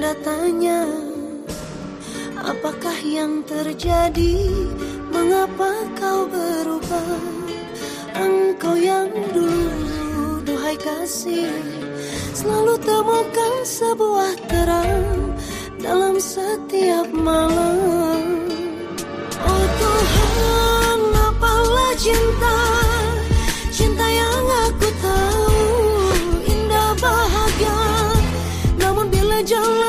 bertanya Apakah yang terjadi? Mengapa kau berubah? Engkau yang dulu Duhai kasih Selalu temukan sebuah terang Dalam setiap malam. Oh Tuhan apalah cinta? Cinta yang aku tahu Indah bahagia. Namun bila jalan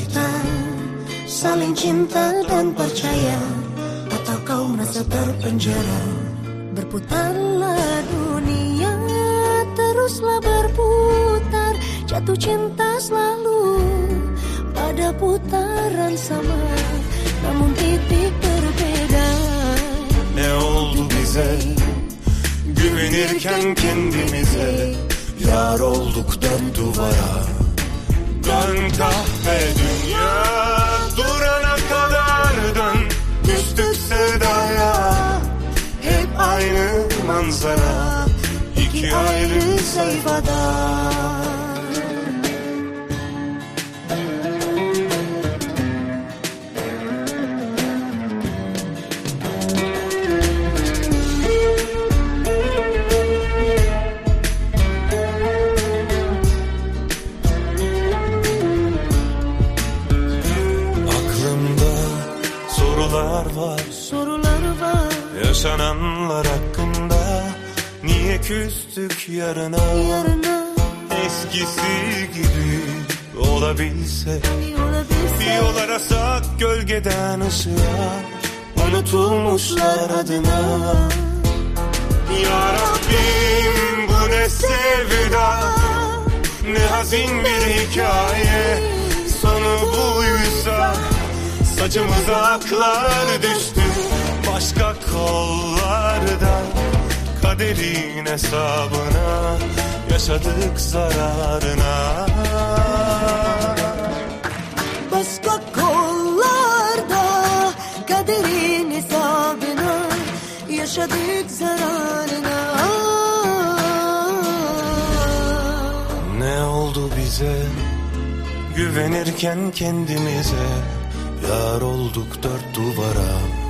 kita Saling cinta dan percaya Atau kau merasa terpenjara. Berputarlah dunia Teruslah berputar Jatuh cinta selalu Pada putaran sama. Namun titik berbeda. Ne oldu bize Güvenirken kendimize Yar olduk dört duvara. Dön kahve manzara İki ayrı sayfada. Aklımda sorular var. Sorular var. Yaşananlar hakkında Niye küstük yarına? Yarına. Eskisi gibi olabilse Bir yol arasak gölgeden ışığa. Unutulmuşlar adına. Ya Rabbim bu ne sevda? Ne hazin bir hikaye. Sonu buysa Saçımıza aklar düştü. Başka kollarda Kaderin hesabına Yaşadık zararına. Başka kollarda Kaderin hesabına Yaşadık zararına. Ne oldu bize? Güvenirken kendimize Yar olduk dört duvara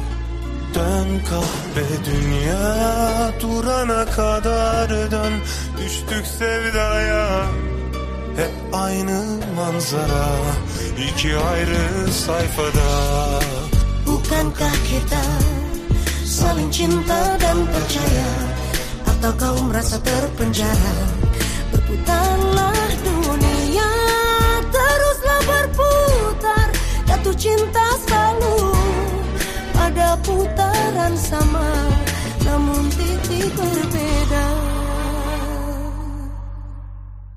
Dön kahve dünya Durana kadar dön. Düştük sevdaya Hep aynı manzara. İki ayrı sayfada. Bukankah kita Saling cinta dan percaya Atau kau merasa terpenjara